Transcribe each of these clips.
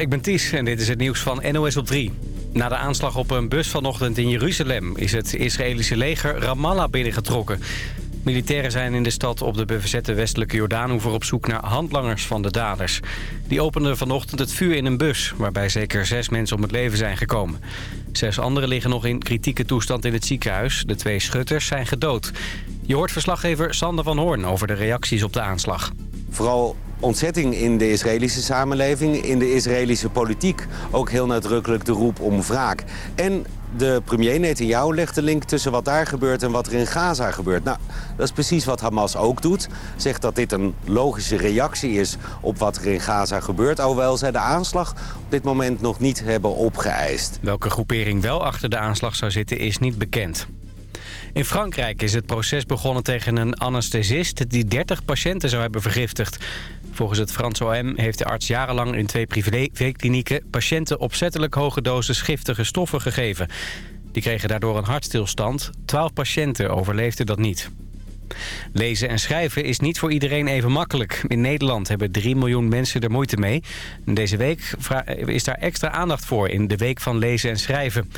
ik ben Ties en dit is het nieuws van NOS op 3. Na de aanslag op een bus vanochtend in Jeruzalem... is het Israëlische leger Ramallah binnengetrokken. Militairen zijn in de stad op de bezette westelijke Jordaanhoever... op zoek naar handlangers van de daders. Die openden vanochtend het vuur in een bus... waarbij zeker zes mensen om het leven zijn gekomen. Zes anderen liggen nog in kritieke toestand in het ziekenhuis. De twee schutters zijn gedood. Je hoort verslaggever Sander van Hoorn over de reacties op de aanslag. Vooral ontzetting in de Israëlische samenleving, in de Israëlische politiek. Ook heel nadrukkelijk de roep om wraak. En de premier Netanyahu legt de link tussen wat daar gebeurt en wat er in Gaza gebeurt. Nou, dat is precies wat Hamas ook doet. Zegt dat dit een logische reactie is op wat er in Gaza gebeurt. Alhoewel zij de aanslag op dit moment nog niet hebben opgeëist. Welke groepering wel achter de aanslag zou zitten is niet bekend. In Frankrijk is het proces begonnen tegen een anesthesist... die 30 patiënten zou hebben vergiftigd. Volgens het Frans OM heeft de arts jarenlang in twee privéklinieken... patiënten opzettelijk hoge doses giftige stoffen gegeven. Die kregen daardoor een hartstilstand. Twaalf patiënten overleefden dat niet. Lezen en schrijven is niet voor iedereen even makkelijk. In Nederland hebben 3 miljoen mensen er moeite mee. Deze week is daar extra aandacht voor in de Week van Lezen en Schrijven.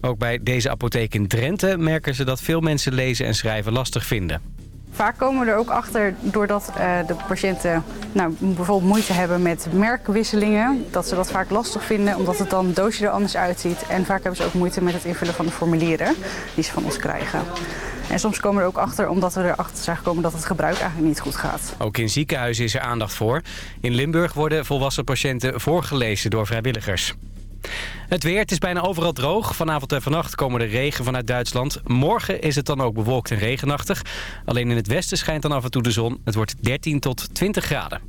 Ook bij deze apotheek in Drenthe merken ze dat veel mensen lezen en schrijven lastig vinden. Vaak komen we er ook achter doordat uh, de patiënten nou, bijvoorbeeld moeite hebben met merkwisselingen. Dat ze dat vaak lastig vinden omdat het dan doosje er anders uitziet. En vaak hebben ze ook moeite met het invullen van de formulieren die ze van ons krijgen. En soms komen we er ook achter omdat we erachter zijn gekomen dat het gebruik eigenlijk niet goed gaat. Ook in ziekenhuizen is er aandacht voor. In Limburg worden volwassen patiënten voorgelezen door vrijwilligers. Het weer, het is bijna overal droog. Vanavond en vannacht komen de regen vanuit Duitsland. Morgen is het dan ook bewolkt en regenachtig. Alleen in het westen schijnt dan af en toe de zon. Het wordt 13 tot 20 graden.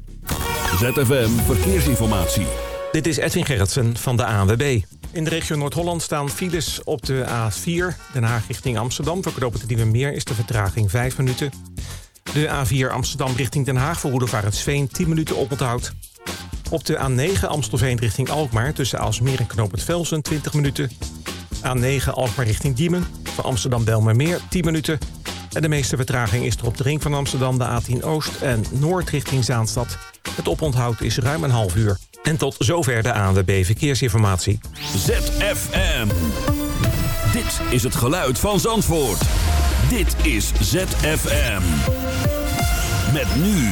ZFM Verkeersinformatie. Dit is Edwin Gerritsen van de ANWB. In de regio Noord-Holland staan files op de A4. Den Haag richting Amsterdam. Voor knopen de Meer is de vertraging 5 minuten. De A4 Amsterdam richting Den Haag voor Sveen 10 minuten oponthoud. Op de A9 Amstelveen richting Alkmaar tussen Aalsmeer en Knoopend Velsen 20 minuten. A9 Alkmaar richting Diemen voor Amsterdam-Belmermeer 10 minuten. En de meeste vertraging is er op de ring van Amsterdam de A10 Oost en Noord richting Zaanstad. Het oponthoud is ruim een half uur. En tot zover de ANWB Verkeersinformatie. ZFM. Dit is het geluid van Zandvoort. Dit is ZFM. Met nu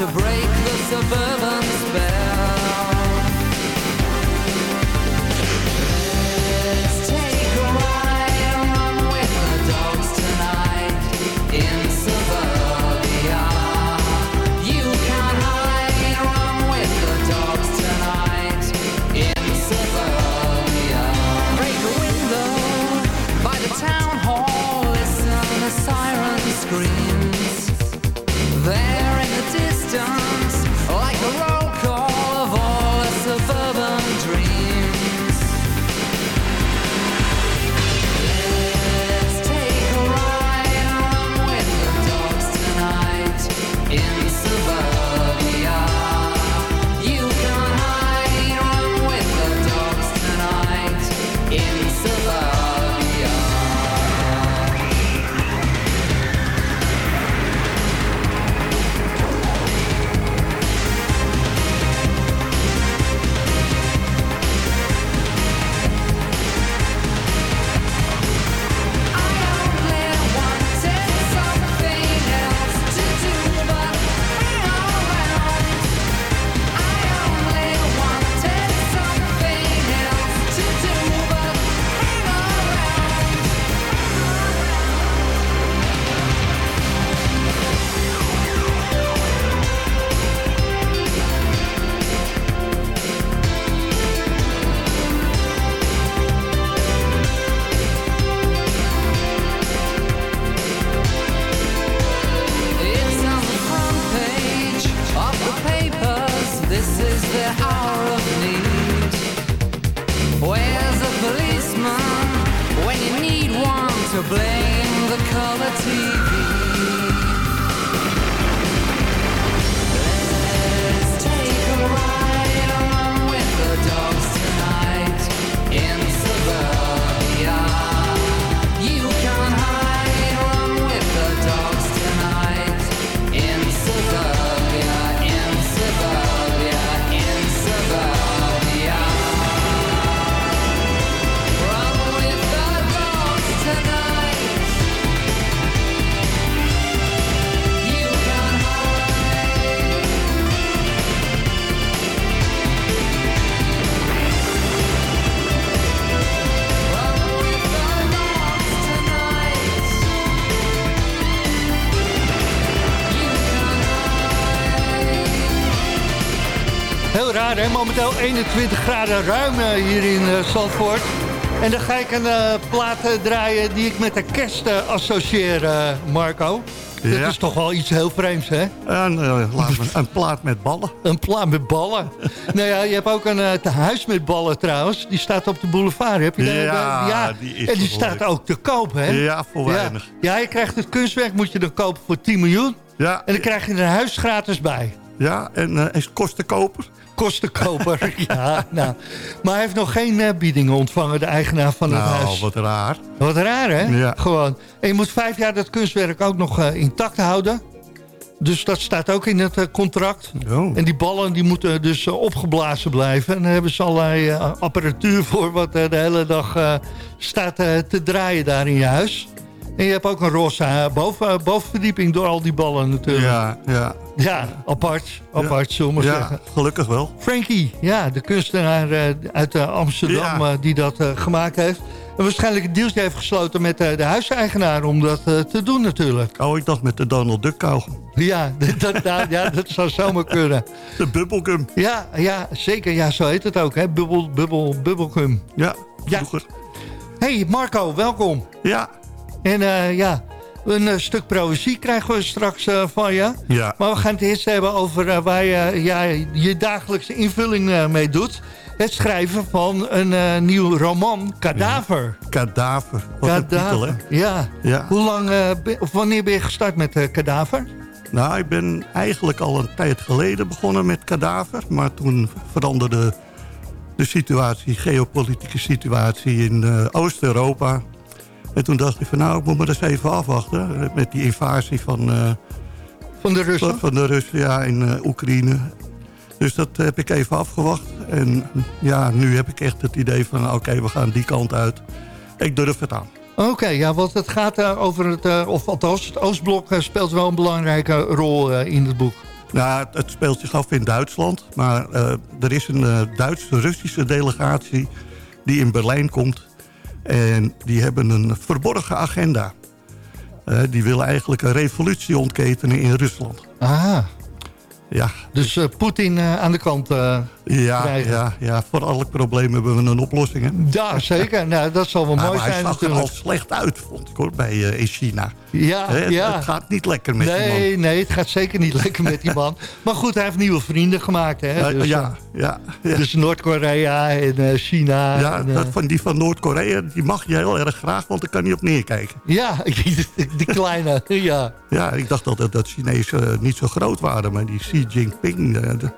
to break the suburban 21 graden ruim eh, hier in eh, Zandvoort. En dan ga ik een eh, plaat draaien die ik met de kerst associeer, Marco. Dat Ja. is toch wel iets heel vreemds, hè? En, laat me- een plaat met ballen. Een plaat met ballen. nou ja, je hebt ook een eh, tehuis met ballen trouwens. Die staat op de boulevard. Heb je daar- Ja, daar- die is En die staat leuk. ook te koop, hè? Ja, voor Ja. weinig. Ja, je krijgt het kunstwerk, moet je dan kopen voor 10 miljoen. Ja, En dan krijg je er een huis gratis bij. Ja en uh, is kostenkoper. Kostenkoper, ja. Nou. Maar hij heeft nog geen eh, biedingen ontvangen, de eigenaar van het Nou, huis. wat raar. Wat raar, hè? Ja. Gewoon. En je moet vijf jaar dat kunstwerk ook nog eh, intact houden. Dus dat staat ook in het contract. Oh. En die ballen die moeten dus opgeblazen blijven. En daar hebben ze allerlei apparatuur voor... wat de hele dag staat te draaien daar in je huis. En je hebt ook een roze eh, boven, eh, bovenverdieping door al die ballen natuurlijk. Ja, Ja, ja. apart. Apart, zullen we ja, zeggen. gelukkig wel. Frankie, ja, de kunstenaar eh, uit Amsterdam Ja. die dat gemaakt heeft. En waarschijnlijk een deeltje heeft gesloten met de huiseigenaar om dat te doen natuurlijk. Oh, ik dacht met de Donald Duck kauwgom. Ja, dat, dat, ja, dat zou zomaar kunnen. De bubblegum. Ja, ja, zeker. Ja, zo heet het ook, hè? Bubbel, bubbel, bubbelgum. Ja, Ja. vroeger. Hey Marco, welkom. Ja, En eh, ja, een eh, stuk poëzie krijgen we straks eh, van je. ja. Maar we gaan het eerst hebben over waar je ja, je dagelijkse invulling mee doet. Het schrijven van een nieuw roman, Kadaver. Kadaver. Wat een titel, hè? ja. Ja. Hoe lang, ben- of wanneer ben je gestart met Kadaver? Nou, ik ben eigenlijk al een tijd geleden begonnen met kadaver. Maar toen veranderde de situatie, geopolitieke situatie in Oost-Europa. En toen dacht ik van nou, ik moet maar eens even afwachten. Met die invasie van, eh, Van de Russen? van de Russen ja, in eh, Oekraïne. Dus dat heb ik even afgewacht. En ja, nu heb ik echt het idee van oké, we gaan die kant uit. Ik durf het aan. Oké, ja, want het gaat eh, over het, of althans, het Oostblok speelt wel een belangrijke rol in het boek. Nou, het, het speelt zich af in Duitsland. Maar er is een Duitse-Russische delegatie die in Berlijn komt. En die hebben een verborgen agenda. Eh, die willen eigenlijk een revolutie ontketenen in Rusland. Ah, Ja, dus eh, Poetin eh, aan de kant. Eh, ja, Krijgen. ja, ja, voor elk probleem hebben we een oplossing. Hè? ja, zeker. nou, dat zal wel mooi hij zijn zag er al slecht uit, vond ik hoor, bij, eh, in China. Ja, het, ja. het gaat niet lekker met die man. nee, nee, het gaat zeker niet lekker met die man. Maar goed, hij heeft nieuwe vrienden gemaakt. Hè? Ja, dus, ja, ja, ja. eh, dus Noord-Korea en eh, China. ja en, eh, dat van die van Noord-Korea, die mag je heel erg graag, want daar kan je op neerkijken. ja, die kleine. Ja. Ja, ik dacht altijd dat Chinezen niet zo groot waren, maar die Xi Jinping, eh, de,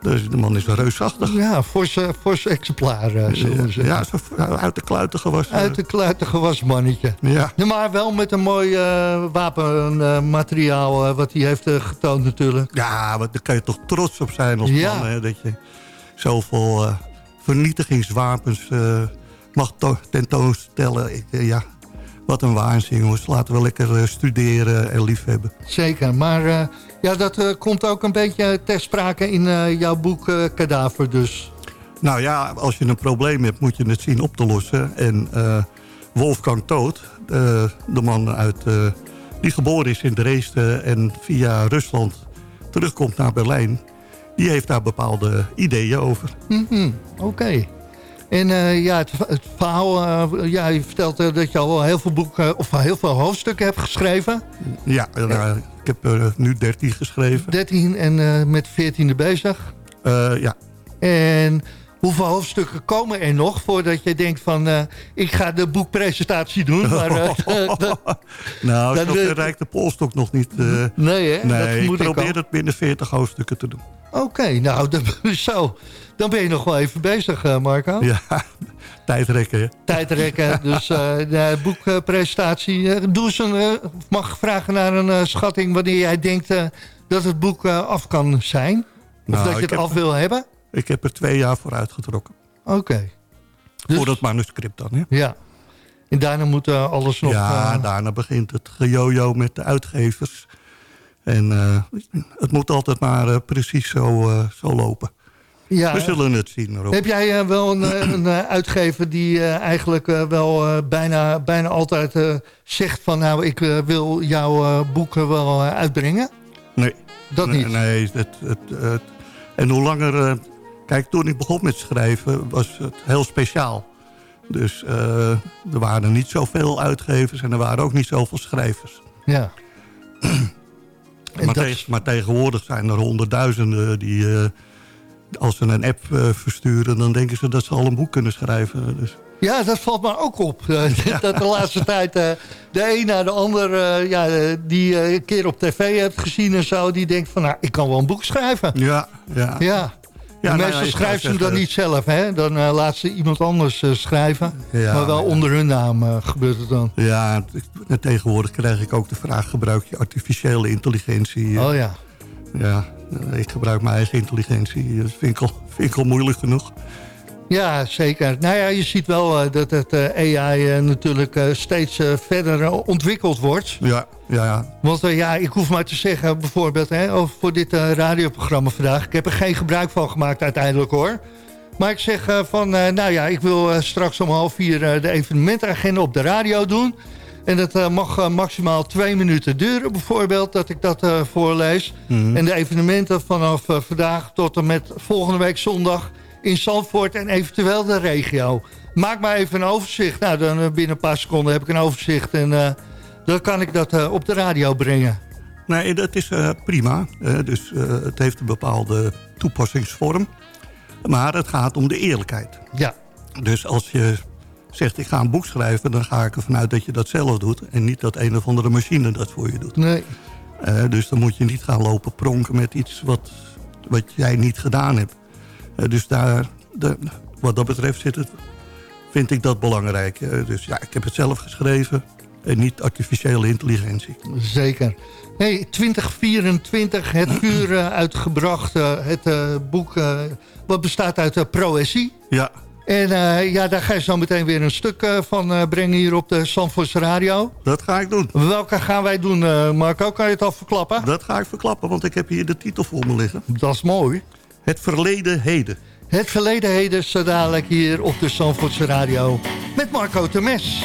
de, de man is reusachtig. Ja, forse, forse exemplaar, eh, zullen we zeggen. Ja, zo uit de kluiten gewassen. Uit de kluiten gewas mannetje. Ja, Ja, maar wel met een mooi eh, wapenmateriaal eh, wat hij heeft eh, getoond natuurlijk. ja, daar kan je toch trots op zijn als Ja. man, hè, dat je zoveel eh, vernietigingswapens eh, mag to- tentoonstellen. Ik, eh, ja, wat een waanzin, jongens. Laten we lekker eh, studeren en liefhebben. Zeker, maar eh, ja, dat eh, komt ook een beetje ter sprake in eh, jouw boek eh Kadaver dus. Nou ja, als je een probleem hebt, moet je het zien op te lossen. En Wolfgang Toot, de man uit, die geboren is in Dresden en via Rusland terugkomt naar Berlijn... die heeft daar bepaalde ideeën over. Mhm, Oké. En ja, het, het verhaal, eh, ja, je vertelt dat je al wel heel veel boeken of heel veel hoofdstukken hebt geschreven. Ja, heb er nu 13 geschreven. 13 en eh, met 14e bezig. Eh, ja, En Hoeveel hoofdstukken komen er nog voordat je denkt van... eh, ik ga de boekpresentatie doen? Maar, eh, dat- Nou, Dan ver reikt de polstok nog niet. eh. nee, hè? nee, dat ik moet ik probeer al. het binnen 40 hoofdstukken te doen. Oké, nou, dan, zo. Dan ben je nog wel even bezig, eh, Marco. Ja, tijdrekken. Tijdrekken, dus eh, de boekpresentatie. Eh, doe eens een, eh, mag ik vragen naar een schatting... wanneer jij denkt dat het boek af kan zijn? Of Nou, dat je het heb- af wil hebben? Ik heb er twee jaar voor uitgetrokken. Oké. Dus- Voor dat manuscript dan, hè? Ja. En daarna moet alles nog... ja, daarna begint het gejojo met de uitgevers. En het moet altijd maar precies zo, zo lopen. Ja, We zullen het zien, Rob. Heb jij eh, wel een, eh, een eh, uitgever die eigenlijk wel bijna, bijna altijd zegt van... nou, ik wil jouw boeken wel uitbrengen? Nee. Dat nee, niet? Nee, het, het, het- en hoe langer... kijk, toen ik begon met schrijven was het heel speciaal. Dus er waren niet zoveel uitgevers en er waren ook niet zoveel schrijvers. Ja. Maar, dat maar tegenwoordig zijn er honderdduizenden die... als ze een app eh, versturen, dan denken ze dat ze al een boek kunnen schrijven. Dus, ja, dat valt me ook op. Dat de laatste tijd eh, de een na de ander... eh, ja, die een keer op tv hebt gezien en zo... die denkt van, nou, ik kan wel een boek schrijven. ja, ja. Ja. Ja, nou schrijven ze dan niet zelf, hè? Dan laat ze iemand anders schrijven. Ja, maar wel ja. onder hun naam gebeurt het dan. Ja, tegenwoordig krijg ik ook de vraag... gebruik je artificiële intelligentie? Oh ja. Ja, ik gebruik mijn eigen intelligentie. Dat vind ik al, vind ik al moeilijk genoeg. Ja, zeker. Nou ja, je ziet wel eh, dat het eh, AI eh, natuurlijk eh, steeds eh, verder eh, ontwikkeld wordt. Ja, ja, ja. Want eh, ja, ik hoef maar te zeggen, bijvoorbeeld, hè, over voor dit eh, radioprogramma vandaag. Ik heb er geen gebruik van gemaakt uiteindelijk hoor. Maar ik zeg eh, van, eh, nou ja, ik wil eh, straks om half vier eh, de evenementagenda op de radio doen. En dat eh, mag eh, maximaal twee minuten duren bijvoorbeeld, dat ik dat eh, voorlees. En de evenementen vanaf vandaag tot en met volgende week zondag in Zandvoort en eventueel de regio. Maak maar even een overzicht. Nou, dan binnen een paar seconden heb ik een overzicht en dan kan ik dat op de radio brengen. Nee, dat is prima. Dus het heeft een bepaalde toepassingsvorm. Maar het gaat om de eerlijkheid. Ja, Dus als je zegt, ik ga een boek schrijven... dan ga ik ervan uit dat je dat zelf doet... en niet dat een of andere machine dat voor je doet. nee. Eh, dus dan moet je niet gaan lopen pronken met iets wat, wat jij niet gedaan hebt. Eh, dus daar, de, wat dat betreft zit het, vind ik dat belangrijk. Eh, dus ja, ik heb het zelf geschreven en niet artificiële intelligentie. Zeker. Hey, 2024, het vuur uitgebracht, het boek wat bestaat uit proëzie. Ja, En eh, ja, daar ga je zo meteen weer een stuk eh, van eh, brengen hier op de Zandvoortse Radio. dat ga ik doen. Welke gaan wij doen, Marco? Kan je het al verklappen? Dat ga ik verklappen, want ik heb hier de titel voor me liggen. Dat is mooi. Het verleden heden. Het verleden heden zo dadelijk hier op de Zandvoortse Radio met Marco Temes.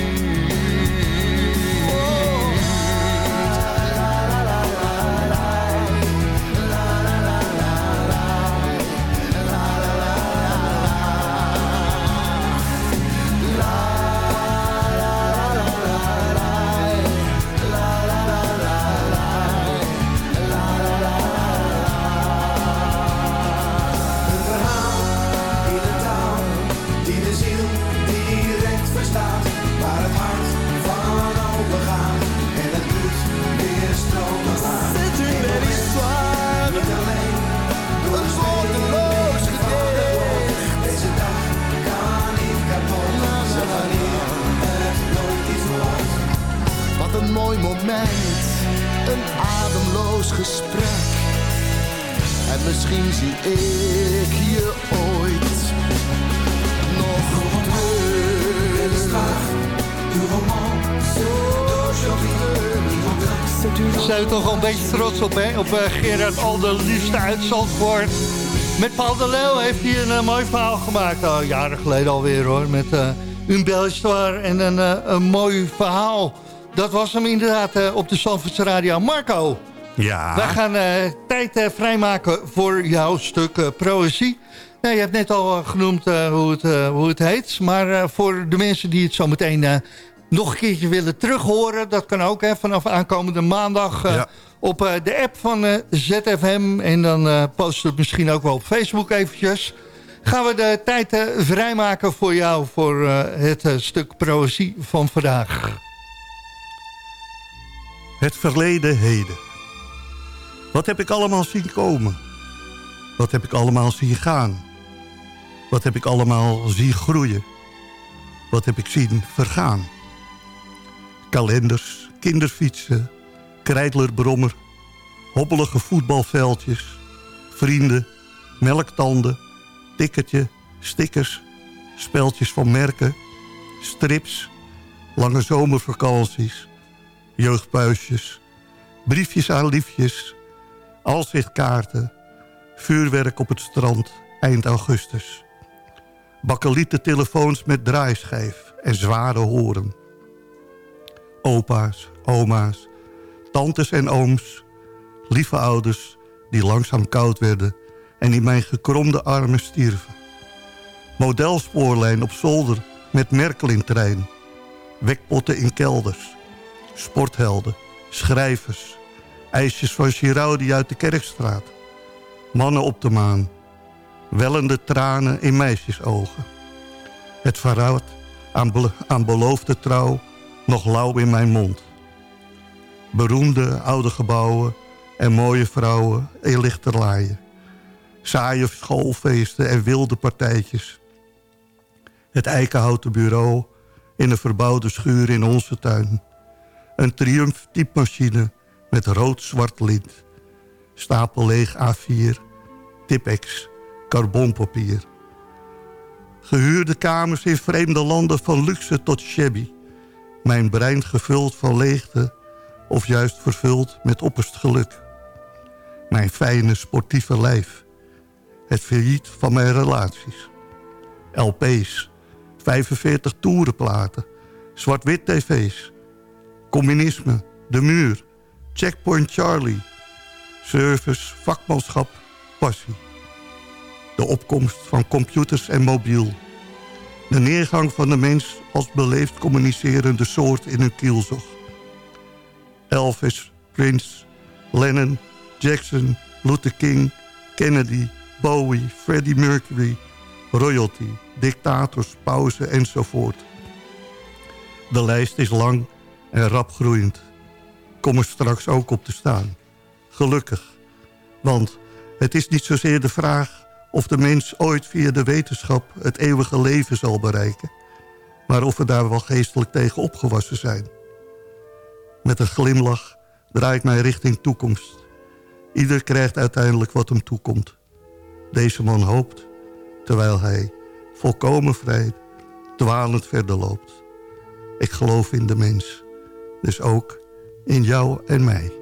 toch wel een beetje trots op, hè? Op eh, Gerard Alder, liefste uit Zandvoort. Met Paul de Leeuw heeft hij een eh, mooi verhaal gemaakt. Al jaren geleden alweer, hoor. Met eh een en een, een mooi verhaal. Dat was hem inderdaad op de Zandvoortse Radio. Marco, Ja. wij gaan tijd vrijmaken voor jouw stuk proëzie. Nou, je hebt net al genoemd hoe, het, hoe het heet. Maar voor de mensen die het zo meteen nog een keertje willen terughoren... dat kan ook hè, vanaf aankomende maandag eh, Ja. op eh, de app van eh, ZFM. En dan posten we het misschien ook wel op Facebook eventjes. Gaan we de tijd vrijmaken voor jou voor het stuk proëzie van vandaag. Het verleden heden. Wat heb ik allemaal zien komen? Wat heb ik allemaal zien gaan? Wat heb ik allemaal zien groeien? Wat heb ik zien vergaan? Kalenders, kinderfietsen, krijtlerbrommer, hobbelige voetbalveldjes, vrienden, melktanden, tikkertje, stickers, speltjes van merken, strips, lange zomervakanties, jeugdpuisjes, briefjes aan liefjes, alzichtkaarten, vuurwerk op het strand eind augustus. Bakkelieten telefoons met draaischijf en zware horen. Opa's, oma's, tantes en ooms, lieve ouders die langzaam koud werden en in mijn gekromde armen stierven. Modelspoorlijn op zolder met Merkel in trein. Wekpotten in kelders sporthelden, schrijvers, ijsjes van Giraudi uit de Kerkstraat, mannen op de maan, wellende tranen in meisjesogen. Het verraad aan, aan beloofde trouw nog lauw in mijn mond. Beroemde oude gebouwen en mooie vrouwen in lichterlaaien. Saaie schoolfeesten en wilde partijtjes. Het eikenhouten bureau in een verbouwde schuur in onze tuin. Een Triumph typemachine met rood-zwart lint. Stapel leeg A4, Tipex, carbonpapier. Gehuurde kamers in vreemde landen van luxe tot shabby. Mijn brein gevuld van leegte, of juist vervuld met opperst geluk. Mijn fijne sportieve lijf. Het failliet van mijn relaties. LP's, 45 toerenplaten, zwart-wit tv's. Communisme, de muur, Checkpoint Charlie. Service, vakmanschap, passie. De opkomst van computers en mobiel. De neergang van de mens als beleefd communicerende soort in een kielzog. Elvis, Prince, Lennon, Jackson, Luther King, Kennedy, Bowie, Freddie Mercury, royalty, dictators, pauzen enzovoort. De lijst is lang en rap groeiend. Kom er straks ook op te staan. Gelukkig. Want het is niet zozeer de vraag of de mens ooit via de wetenschap het eeuwige leven zal bereiken. Maar of we daar wel geestelijk tegen opgewassen zijn. Met een glimlach draai ik mij richting toekomst. Ieder krijgt uiteindelijk wat hem toekomt. Deze man hoopt, terwijl hij volkomen vrij dwalend verder loopt. Ik geloof in de mens, dus ook in jou en mij.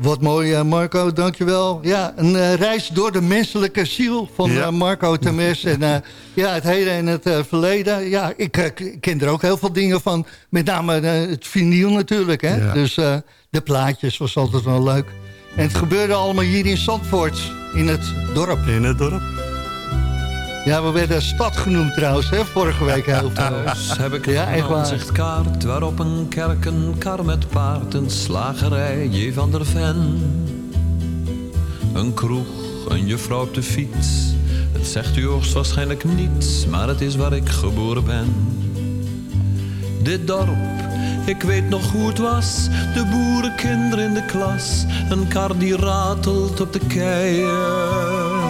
Wat mooi, eh, Marco, dankjewel. Ja, een eh, reis door de menselijke ziel van Ja. eh, Marco Temes. En ja, het heden en het verleden. Ja, ik ken er ook heel veel dingen van. Met name het vinyl natuurlijk. Hè? Ja. Dus de plaatjes was altijd wel leuk. En het gebeurde allemaal hier in Zandvoort, in het dorp. In het dorp. Ja, we werden stad genoemd trouwens, hè, vorige week heel veel. Heb ik Ja, een aanzichtkaart waarop een kerk, een kar met paard, een slagerij, J. van der Ven. Een kroeg, een juffrouw op de fiets. Het zegt u hoogstwaarschijnlijk niets, maar het is waar ik geboren ben. Dit dorp, ik weet nog hoe het was. De boerenkinderen in de klas. Een kar die ratelt op de keien.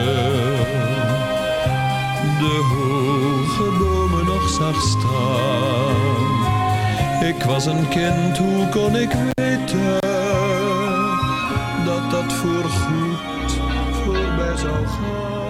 hoge bomen nog zag staan. Ik was een kind, hoe kon ik weten dat dat voorgoed voorbij zou gaan?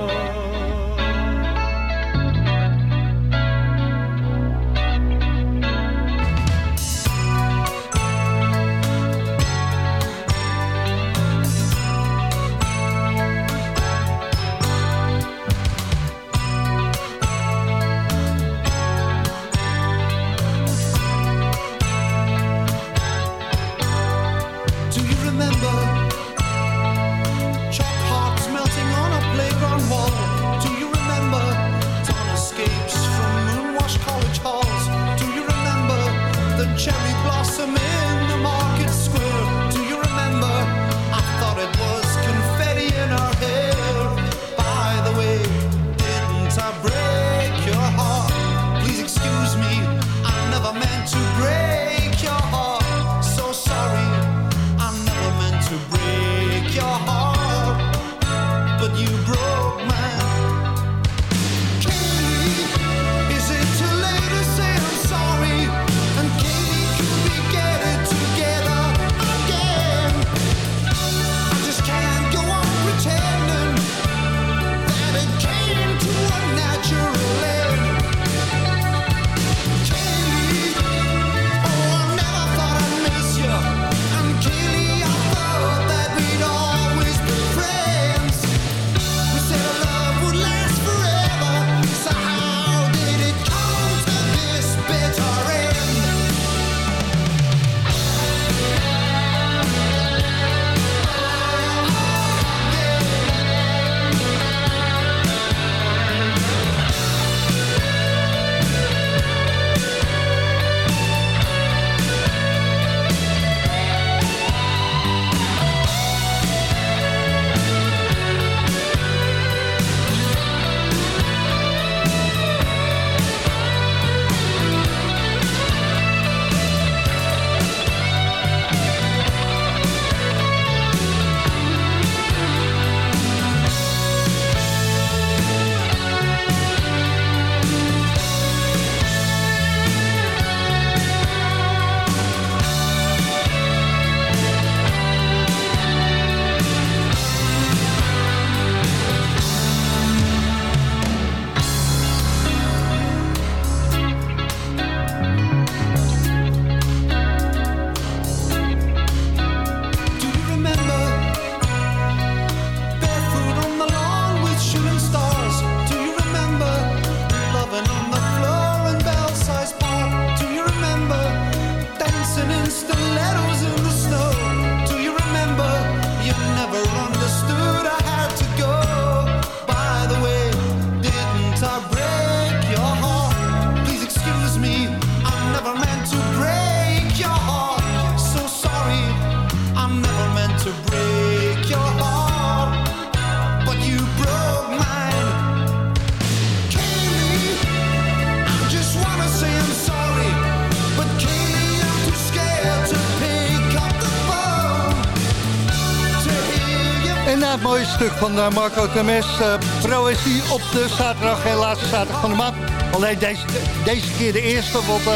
Stuk van eh, Marco Temes. eh Proëzie op de zaterdag en laatste zaterdag van de maand. Alleen deze, deze keer de eerste, want eh,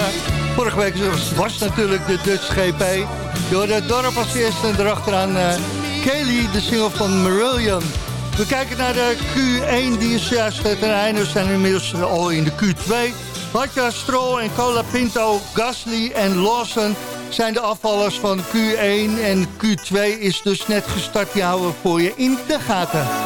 vorige week was, natuurlijk de Dutch GP. Door het dorp als eerste en erachteraan Kelly, de single van Marillion. We kijken naar de Q1, die is juist ten einde. We zijn inmiddels al in de Q2. Batja, Stroll en Cola Pinto, Gasly en Lawson zijn de afvallers van Q1. En Q2 is dus net gestart. Die houden voor je in de gaten.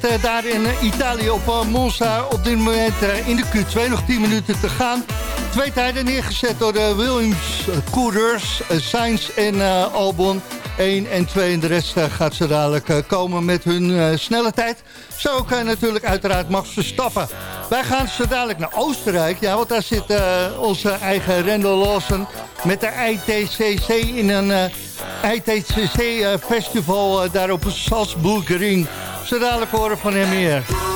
Zitten daar in eh, Italië op eh, Monza. Op dit moment eh, in de Q2 nog 10 minuten te gaan. Twee tijden neergezet door de Williams eh, coureurs. eh, Sainz en eh, Albon. 1 en 2 en de rest eh, gaat ze dadelijk eh, komen met hun eh, snelle tijd. Zo ook eh, natuurlijk uiteraard Max Verstappen. Wij gaan zo dadelijk naar Oostenrijk. Ja, want daar zit eh, onze eigen Randall Lawson met de ITCC in een eh, ITCC-festival eh, daar op Salzburgering. Zo dadelijk horen van hem meer.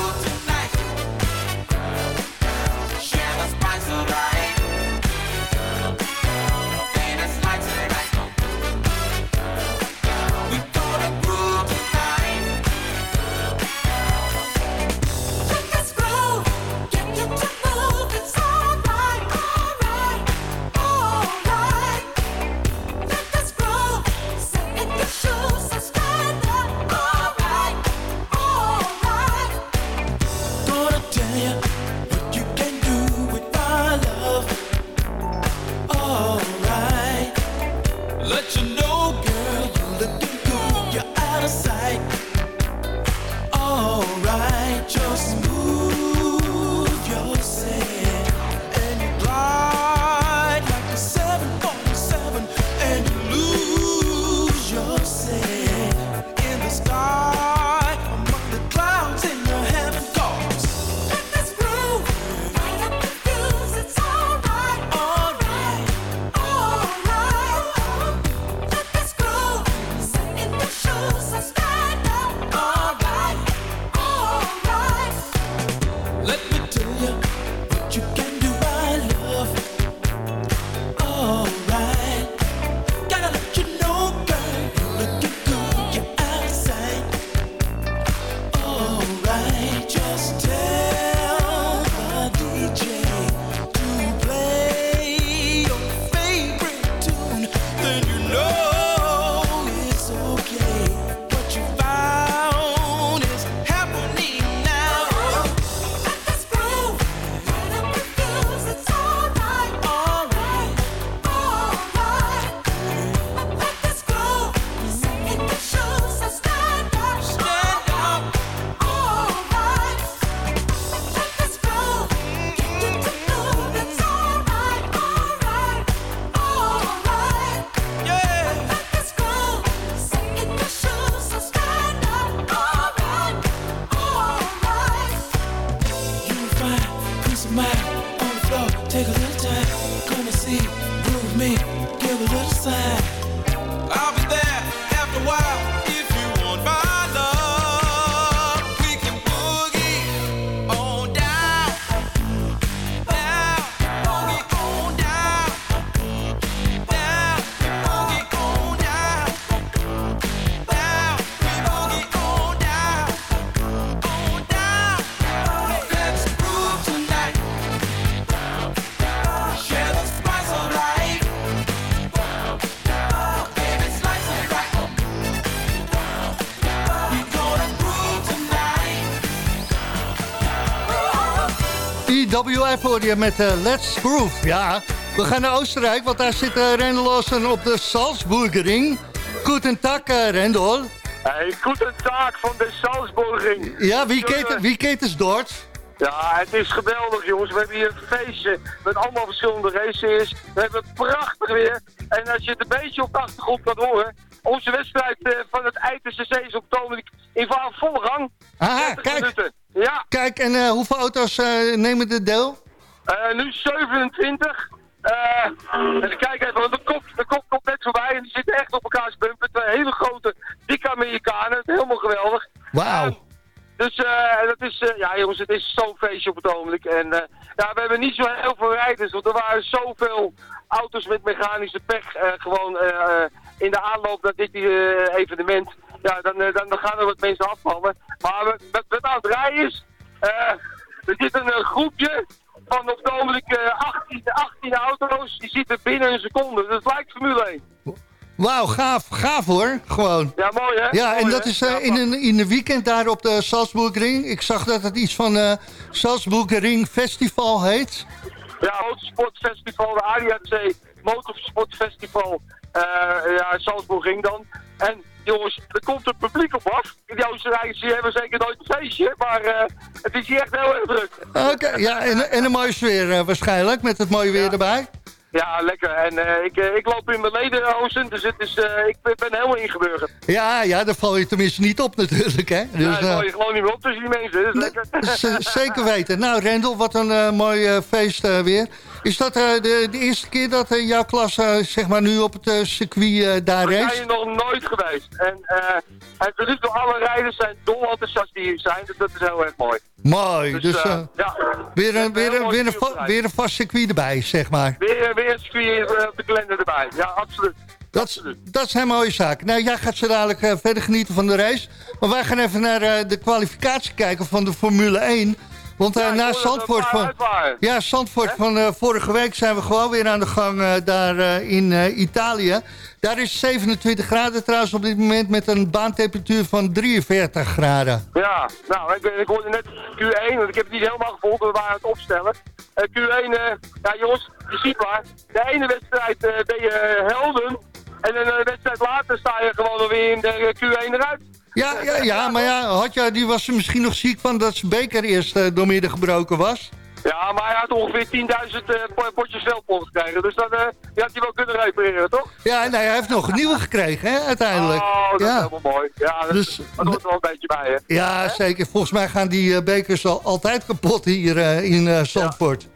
IWF hoor je met eh, Let's Groove. Ja, we gaan naar Oostenrijk, want daar zit uh, Rendel op de Salzburgering. Guten Tag, eh, Rendel. Hey, guten Tag van de Salzburging. Ja, wie keet, wie keet is Dort? Ja, het is geweldig jongens. We hebben hier een feestje met allemaal verschillende races. We hebben prachtig weer. En als je het een beetje op de achtergrond kan horen... Onze wedstrijd eh, van het ITCC is op het in vo- volle gang. 30 kijk. minuten. Ja, Kijk, en eh, hoeveel auto's eh, nemen er deel? nu 27. Eh, en kijk even, want de kop, de kop komt net voorbij en die zitten echt op elkaars bumper. Twee hele grote, dikke Amerikanen. Helemaal geweldig. Wauw. Dus eh, dat is, eh, ja jongens, het is zo'n feestje op het ogenblik. En eh, ja, we hebben niet zo heel veel rijders, want er waren zoveel auto's met mechanische pech gewoon in de aanloop naar dit evenement. Ja, dan, dan, dan gaan er wat mensen afvallen. Maar wat, wat, aan het rijden is, er zit een groepje van op het ogenblik eh, 18, 18 auto's, die zitten binnen een seconde. Dat lijkt Formule 1. Wauw, gaaf, gaaf hoor, gewoon. Ja, mooi hè? Ja, en dat hè? is eh, in, een, in een weekend daar op de Salzburgring. Ik zag dat het iets van eh Salzburgring Festival heet. Ja, Motorsportfestival, de ADAC Motorsportfestival, eh ja, Salzburg ging dan. En jongens, er komt het publiek op af. Die Oostenrijkers die hebben zeker nooit een feestje, maar eh, het is hier echt heel erg druk. Oké, ja, en, en een mooie sfeer waarschijnlijk, met het mooie weer erbij. Ja, lekker. En eh, ik, eh, ik loop in mijn lederhozen, dus het is, eh, ik ben helemaal ingeburgerd. Ja, ja, daar val je tenminste niet op natuurlijk, hè. Dus, ja, eh, val je gewoon niet meer op tussen die mensen, dat is lekker. zeker weten. Nou, Rendel, wat een eh, mooi eh, feest eh, weer. Is dat eh, de, de eerste keer dat eh, jouw klas eh, zeg maar nu op het circuit daar We zijn nog nooit geweest. En, en tot nu toe alle rijders zijn dol enthousiast die hier zijn, dus dat is heel erg mooi. Mooi, Dus, dus ja. weer, een, weer, een, weer, een, weer vast circuit erbij, zeg maar. Weer, weer een circuit op de kalender erbij. Ja, absoluut. Dat, is- dat is een mooie zaak. Nou, jij gaat zo dadelijk verder genieten van de race. Maar wij gaan even naar de kwalificatie kijken van de Formule 1. Want eh, Ja, na Zandvoort van... Ja, Zandvoort van eh, vorige week zijn we gewoon weer aan de gang eh, daar in Italië. Daar is 27 graden trouwens op dit moment met een baantemperatuur van 43 graden. Ja, nou, ik, ik hoorde net Q1, want ik heb het niet helemaal gevolgd, we waren aan het opstellen. Eh, Q1, eh, ja jongens, je ziet maar, de ene wedstrijd ben je helden, en een wedstrijd later sta je gewoon alweer in de eh, Q1 eruit. Ja, ja, ja maar ja, Hadja die was er misschien nog ziek van dat zijn beker eerst eh, doormidden gebroken was. Ja, maar hij had ongeveer 10.000 eh, po- potjes veldpot gekregen, dus dat, eh, die had hij wel kunnen repareren, toch? Ja, hij heeft nog een nieuwe gekregen, hè, uiteindelijk. Oh, dat is helemaal mooi. Ja, dat, Dus- dat hoort er wel een beetje bij, hè? Ja, zeker. Volgens mij gaan die bekers al altijd kapot hier in Zandvoort. Ja,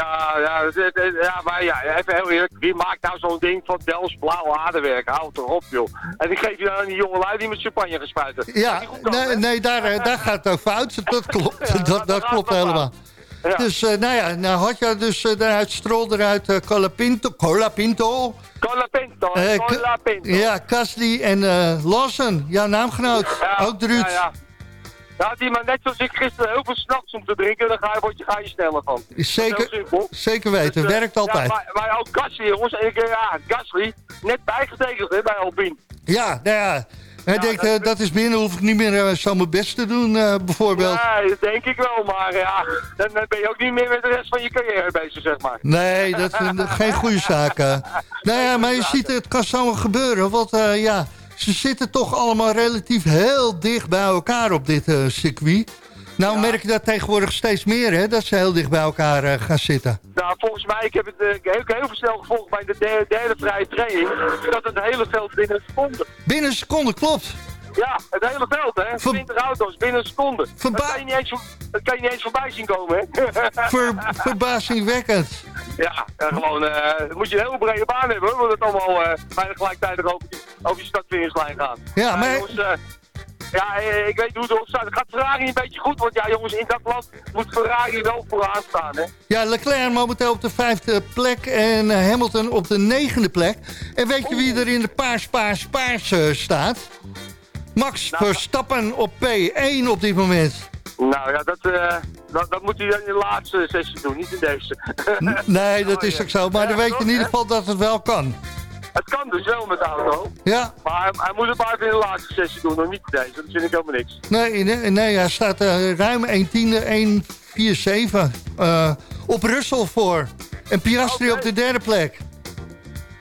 ja, het- ja, maar ja, even heel eerlijk. Wie maakt nou zo'n ding van Dels blauw aardewerk? Houd toch op, joh. En ik geef je dan aan die jonge lui die met champagne gaan spuiten. Ja, nee, nee daar, eh, daar gaat het fout. Dat klopt, dat, dat klopt helemaal. Ja. Dus, eh, nou ja, nou had je dus uh, daaruit strol eruit uh, Colapinto, Colapinto. Colapinto, Eh, Colapinto. Ja, Casly en Lawson, jouw naamgenoot. Ja, ook Druut. Ja, ja. Ja, die maar net zoals ik gisteren heel veel s'nachts om te drinken, dan ga je, word je, ga je sneller van. Is Zeker, zeker weten, Dus, eh, werkt altijd. Ja, maar, maar ook Gasly, jongens. En ik, eh, ja, Gasly, net bijgetekend hè, bij Alpine. Ja, nou ja. Hij denkt, dat, dat is binnen, hoef ik niet meer uh, zo mijn best te doen, uh, bijvoorbeeld. Nee, dat denk ik wel, maar ja, dan, dan, ben je ook niet meer met de rest van je carrière bezig, zeg maar. Nee, dat is geen goede zaak. Uh. nou ja, maar je ziet, het kan zomaar gebeuren, want ja, ze zitten toch allemaal relatief heel dicht bij elkaar op dit uh, circuit. Nou ja. merk je dat tegenwoordig steeds meer, hè, dat ze heel dicht bij elkaar uh, gaan zitten. Nou, volgens mij, ik heb het uh, heel, heel snel gevolgd bij de derde, derde vrije training, dat het hele veld binnen een seconde. Binnen een seconde, klopt. Ja, het hele veld, hè. 20 auto's binnen een seconde. Dat kan, je niet eens, dat kan je niet eens voorbij zien komen, hè. Ver, verbazingwekkend. Ja, gewoon, eh, moet je een hele brede baan hebben, hoor, want het allemaal eh bijna gelijktijdig over, over je startfinishlijn gaat. Ja, maar- jongens, eh, ja, ik weet hoe het erop staat. Het gaat Ferrari een beetje goed, want ja, jongens, in dat land moet Ferrari wel vooraan staan, hè. Ja, Leclerc momenteel op de vijfde plek en Hamilton op de negende plek. En weet je wie er in de paars, paars, paars staat? Max Nou, Verstappen op P1 op dit moment. Nou ja, dat, eh, dat, dat moet hij dan in de laatste sessie doen, niet in deze. Nee, dat Oh, is ook zo. Maar dan weet je in ieder geval dat het wel kan. Het kan dus wel met de auto. Ja, Maar hij, hij moet het maar even in de laatste sessie doen, nog niet in deze. Dat vind ik helemaal niks. nee, nee, nee hij staat eh, ruim 1 tiende, 147 eh op Russell voor. En Piastri op de derde plek.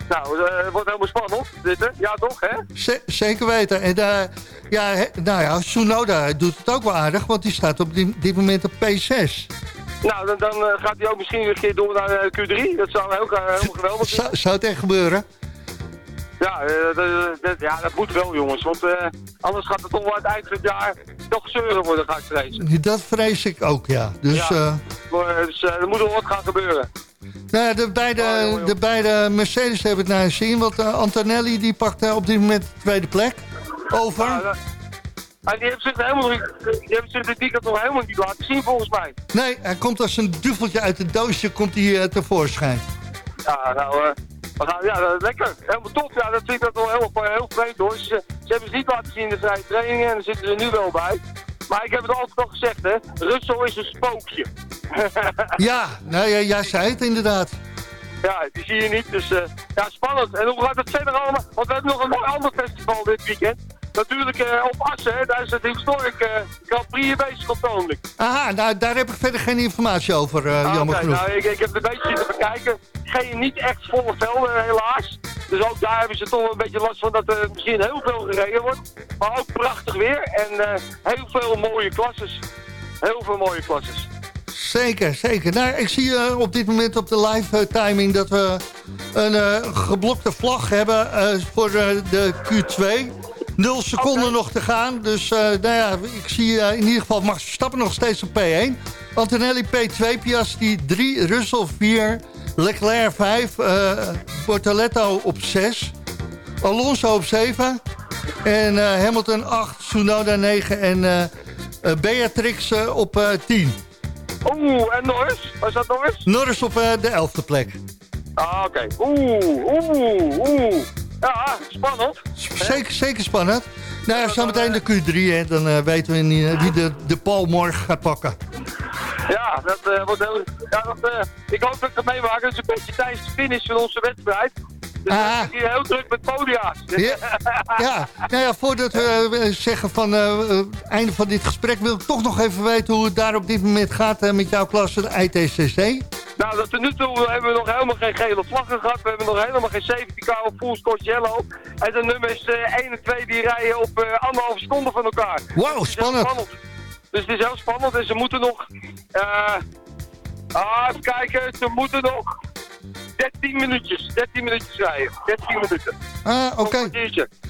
Nou, eh, het wordt helemaal spannend, dit hè? Ja toch, hè? Z- zeker weten. En eh, ja, he- nou ja, Tsunoda doet het ook wel aardig, want die staat op dit, dit moment op P6. Nou, dan, dan eh, gaat hij ook misschien weer een keer door naar eh, Q3. Dat zou heel, helemaal geweldig zijn. Zou, zou het echt gebeuren? Ja, dat, dat- ja, dat moet wel, jongens. Want anders gaat het toch wel het eind van het jaar toch zeuren worden, ga ik vrezen. Dat vrees ik ook, ja. Dus Ja. Maar, dus er moet wel wat gaan gebeuren. Nou, ja, de, beide, de beide Mercedes hebben het naar zin. Want eh, Antonelli die pakt eh, op dit moment de tweede plek. Over. Ja, dat- die hebben zich helemaal niet, die hebben zich weekend nog helemaal niet laten zien, volgens mij. Nee, hij komt als een duveltje uit het doosje komt hij, eh, tevoorschijn. Ja, nou, we gaan, ja, dat is lekker. Helemaal top. Ja, dat vind ik dat wel heel, heel vreemd hoor. Ze, ze hebben ze niet laten zien in de vrije trainingen en daar zitten ze nu wel bij. Maar ik heb het altijd al gezegd, hè. Russell is een spookje. Ja, nou ja, jij zei het inderdaad. Ja, die zie je niet. Dus eh, ja, spannend. En hoe gaat het verder allemaal? Want we hebben nog een mooi ander festival dit weekend. Natuurlijk eh, op Assen, hè. daar is het historic eh Grand Prix bezig op ogenblik. Aha, nou, daar heb ik verder geen informatie over, eh, Ah, jammer genoeg. nou, ik, ik heb het een beetje zitten bekijken. Geen, niet echt volle velden, helaas. Dus ook daar hebben ze toch wel een beetje last van dat er misschien heel veel gereden wordt. Maar ook prachtig weer en heel veel mooie klasses. Heel veel mooie klasses. Zeker, zeker. Nou, ik zie op dit moment op de live timing dat we een geblokte vlag hebben voor de Q2. Nul seconden nog te gaan. Dus eh, nou ja, ik zie eh, in ieder geval Max Verstappen nog steeds op P1. Antonelli P2, Piastri 3, Russell 4, Leclerc 5, eh Bortoletto op 6, Alonso op 7 en Hamilton 8, Tsunoda 9 en Beatrix op eh, 10. Oeh, en Norris? Was dat Norris? Norris op de 11e plek. Ah, oké. Oeh, oeh, oeh. Ja, spannend. Zeker, zeker spannend. Nou ja, zometeen de Q3 en dan eh, weten we niet, eh, wie de, de Paul morgen gaat pakken. Ja, dat eh, wordt heel... Ja, dat, ik hoop dat ik het meemaak. Dat is een beetje tijdens de finish van onze wedstrijd. Dus Ah. ik hier heel druk met podia's. Ja, ja, nou ja, voordat we zeggen van eh, einde van dit gesprek... wil ik toch nog even weten hoe het daar op dit moment gaat met jouw klasse, de ITCC. Nou, tot nu toe hebben we nog helemaal geen gele vlaggen gehad. We hebben nog helemaal geen safety car op full score yellow. En de nummers eh 1 en 2 die rijden op eh, anderhalve seconde van elkaar. Heel spannend. Dus het is heel spannend en ze moeten nog... eh ah, even kijken, ze moeten nog 13 minuutjes. 13 minuutjes rijden. 13 minuten. Ah, oké.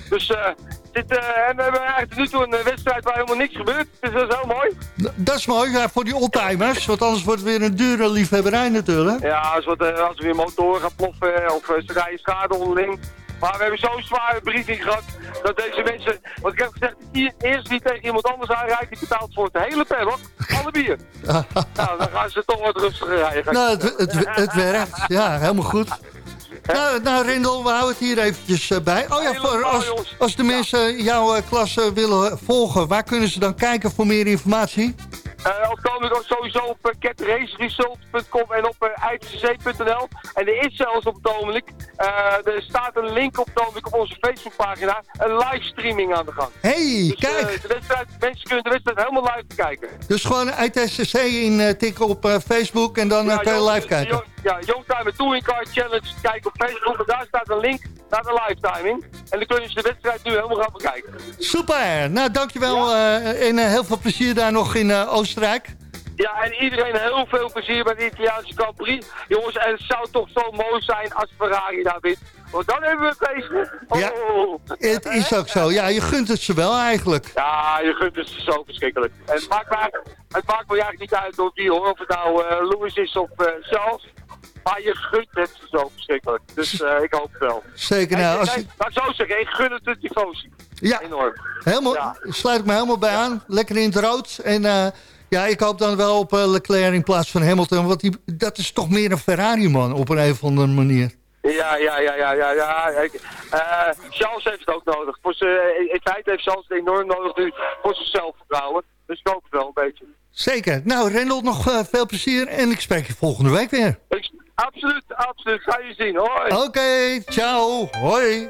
Dus eh, dit, eh, en we hebben eigenlijk nu toe een eh, wedstrijd waar helemaal niks gebeurt. Dus dat is heel mooi. Dat is mooi ja, voor die oldtimers, want anders wordt het weer een dure liefhebberij natuurlijk. Ja, als, wat, eh, als er weer motoren gaan ploffen of ze rijden schade onderling. Maar we hebben zo'n zware briefing gehad dat deze mensen... Want ik heb gezegd, die eerst die tegen iemand anders aanrijdt, die betaalt voor het hele paddock, alle bier. nou, dan gaan ze toch wat rustiger rijden. Nou, het, het, het werkt. Ja, helemaal goed. Nou, nou Rendel, we houden het hier eventjes eh, bij. Oh ja, voor, als, als de mensen jouw eh, klas eh, willen volgen, waar kunnen ze dan kijken voor meer informatie? Eh op het ook sowieso op uh, catraceresult.com en op uh, itcc.nl. En er is zelfs op het ogenblik, uh, er staat een link op het op onze Facebookpagina, een livestreaming aan de gang. hey, dus, kijk! Uh, de wedstrijd, mensen kunnen de wedstrijd helemaal live bekijken. Dus gewoon ITCC in uh, tikken op uh, Facebook en dan ja, kan je live kijken. Young, ja, Youngtimer Touring Car Challenge, kijk op Facebook en daar staat een link naar de live timing. En dan kunnen ze de wedstrijd nu helemaal gaan bekijken. Super! Nou, dankjewel ja. uh, en uh, heel veel plezier daar nog in uh, Oostenrijk. Ja, en iedereen heel veel plezier bij de Italiaanse Grand Prix. Jongens, en het zou toch zo mooi zijn als Ferrari daar wint. Want dan hebben we een feestje. Oh. Ja, Het is ook zo. Ja, je gunt het ze wel eigenlijk. Ja, je gunt het zo verschrikkelijk. En het maakt, maar, het maakt me eigenlijk niet uit door wie hoor, of het nou eh, Lewis is of Charles. Maar je gunt het ze zo verschrikkelijk. Dus eh, ik hoop het wel. Zeker. Nou, als je, Nee, zo zeggen, ik gun het de tifosi. Ja. Enorm. helemaal, Ja. sluit ik me helemaal bij aan. Lekker in het rood. En ja, ik hoop dan wel op eh, Leclerc in plaats van Hamilton. Want die, dat is toch meer een Ferrari-man op een of andere manier. Ja, ja, ja, ja, ja, ja. Eh, Charles heeft het ook nodig. Voor ze, in feite heeft Charles het enorm nodig nu voor zijn zelfvertrouwen. Dus ik hoop het wel een beetje. Zeker. Nou, Rendel, nog eh, veel plezier. En ik spreek je volgende week weer. Ik, absoluut, absoluut. Ga je zien. Hoi. Oké, ciao. Hoi.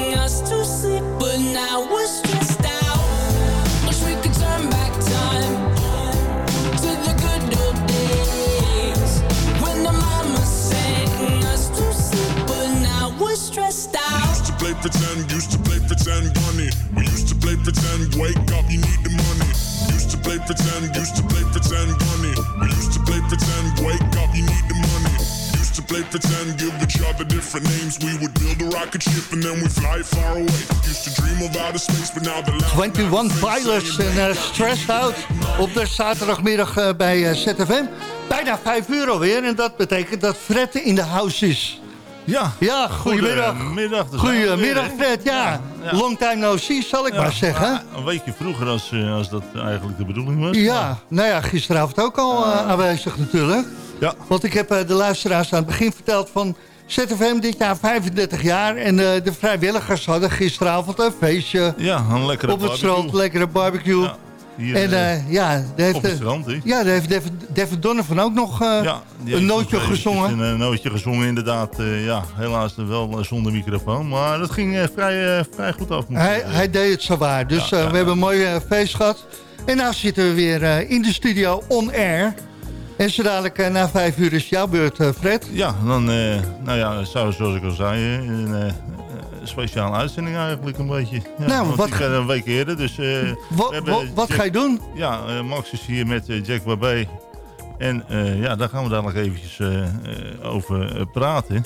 used to play pretend, bunny. We used to play pretend, wake up, you need the money. Used to play pretend, used to play pretend, bunny. We used to play pretend, wake up, you need the money. Used to play pretend, give each other different names. We would build a rocket ship and then we fly far away. Used to dream of outer space, but now the 21 Pilots en uh, Stressed Out op de zaterdagmiddag uh, bij uh, ZFM. Bijna 5 uur alweer en dat betekent dat Fred in de house is. Ja, ja goedemiddag. Goedemiddag, goedemiddag Fred, ja. Long time no see, zal ik ja, maar zeggen. Een weekje vroeger als, als dat eigenlijk de bedoeling was. Ja, maar... nou ja, gisteravond ook al aanwezig natuurlijk. Ja. Want ik heb de luisteraars aan het begin verteld van... ZFM dit jaar 35 jaar en uh, de vrijwilligers hadden gisteravond een feestje. Ja, een lekkere Op het barbecue. strand, lekkere barbecue. Ja, hier, en uh, ja, daar heeft, op het strand, he? ja, daar heeft Devin, Devin Donovan ook nog uh, ja, een nootje gezongen. Een nootje gezongen, inderdaad. ja, helaas wel zonder microfoon. Maar dat ging vrij, vrij goed af. Hij, hij deed het zo waar. Dus ja, we hebben een mooi feest gehad. En nu zitten we weer in de studio on air. En zo dadelijk na vijf uur is jouw beurt, Fred. Ja, dan, nou ja, zoals ik al zei, speciale uitzending eigenlijk een beetje. Ja, nou, wat ik ben een week eerder, dus... wat wat Jack, ga je doen? Ja, Max is hier met Jack Babé. En ja, daar gaan we dadelijk eventjes over praten.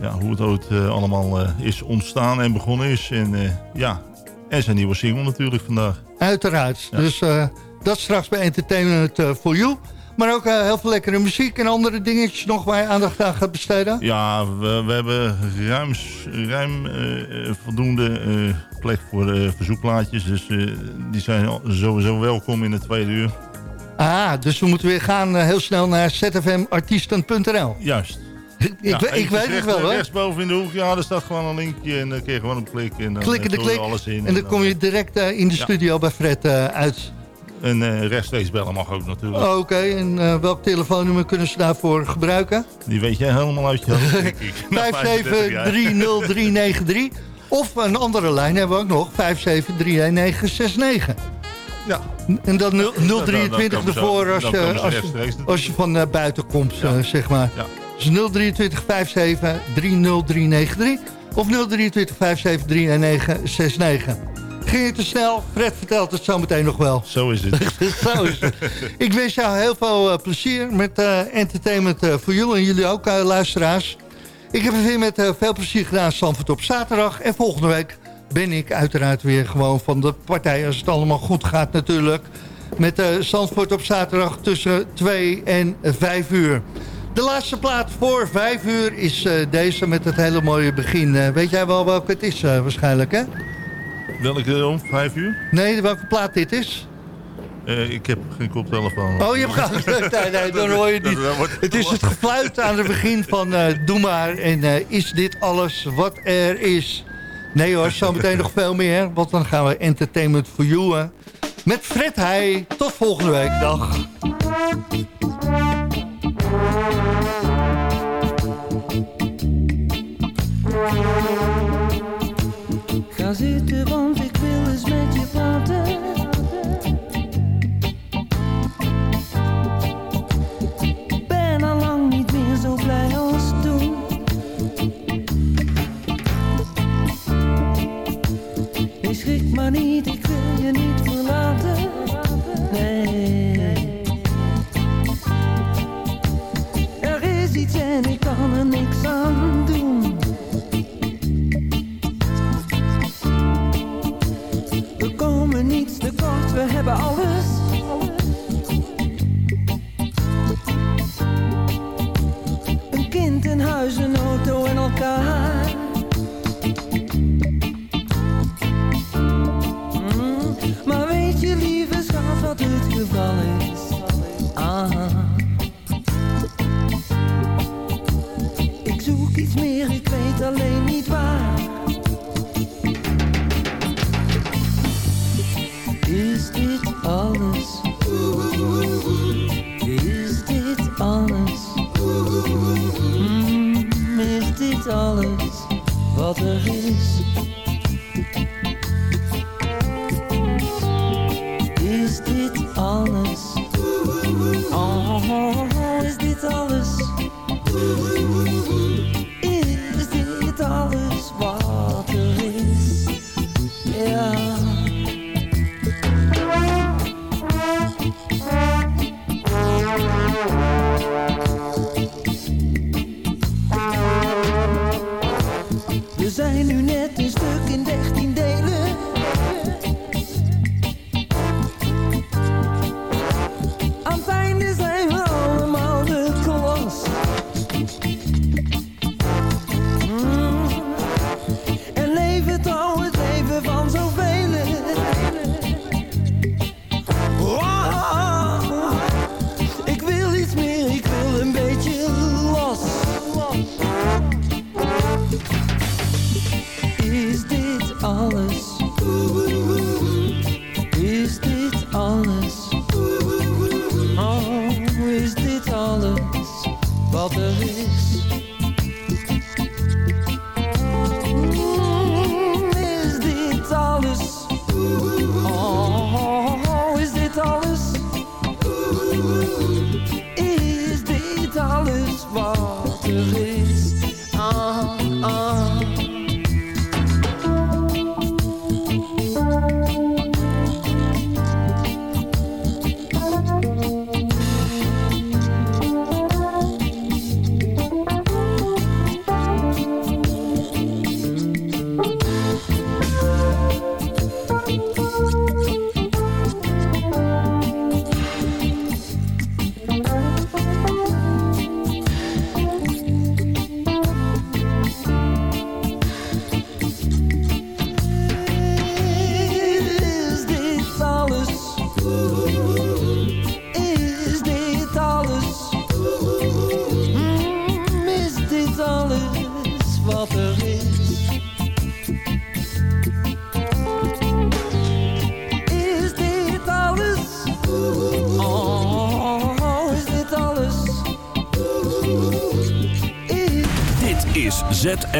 Ja, hoe het ooit allemaal is ontstaan en begonnen is. En ja, en zijn nieuwe single natuurlijk vandaag. Uiteraard, ja. dus dat straks bij Entertainment for You... Maar ook uh, heel veel lekkere muziek en andere dingetjes nog waar je aandacht aan gaat besteden? Ja, we, we hebben ruim, ruim uh, voldoende uh, plek voor verzoekplaatjes. Dus die zijn sowieso welkom in de tweede uur. Ah, dus we moeten weer gaan heel snel naar zfmartiesten.nl. Juist. Ik, ja, ik weet het wel, hoor. Rechtsboven in de hoek, ja, daar staat gewoon een linkje en dan kun je gewoon op klikken. En dan Klikken de klik alles in. En dan kom je direct in de studio bij Fred uit. En eh, rechtstreeks bellen mag ook natuurlijk. Oh, Oké, en eh, welk telefoonnummer kunnen ze daarvoor gebruiken? Die weet jij helemaal uit je hoofd, denk ik. Na 35 jaar. 5730393. Of een andere lijn hebben we ook nog, 5731969. Ja. En dan nul- Dan- dan 023 komen ze- ervoor als je, als, je- rechtstreeks. als je van eh, buiten komt, zeg maar. Dus 023 57 30393 of 023 57 31969. Ging het te snel? Fred vertelt het zo meteen nog wel. Zo is het. Zo is het. Ik wens jou heel veel eh, plezier met eh, Entertainment eh, voor jullie en jullie ook, luisteraars. Ik heb het weer met veel plezier gedaan, Zandvoort op zaterdag. En volgende week ben ik uiteraard weer gewoon van de partij, als het allemaal goed gaat natuurlijk. Met Zandvoort op zaterdag tussen 2 en 5 uur. De laatste plaat voor 5 uur is deze met het hele mooie begin. Weet jij wel welke het is waarschijnlijk, hè? Welke om? Vijf uur? Nee, welke plaat dit is? Eh, ik heb geen koptelefoon. Oh, je hebt gehad. Nee, nee, dan hoor je het niet. Het is het gefluit aan het begin van eh, Doe maar. En eh, is dit alles wat er is? Nee hoor, zometeen nog veel meer. Want dan gaan we Entertainment for You. eh, met Fred Heij. Tot volgende week. Dag. Ga zitten,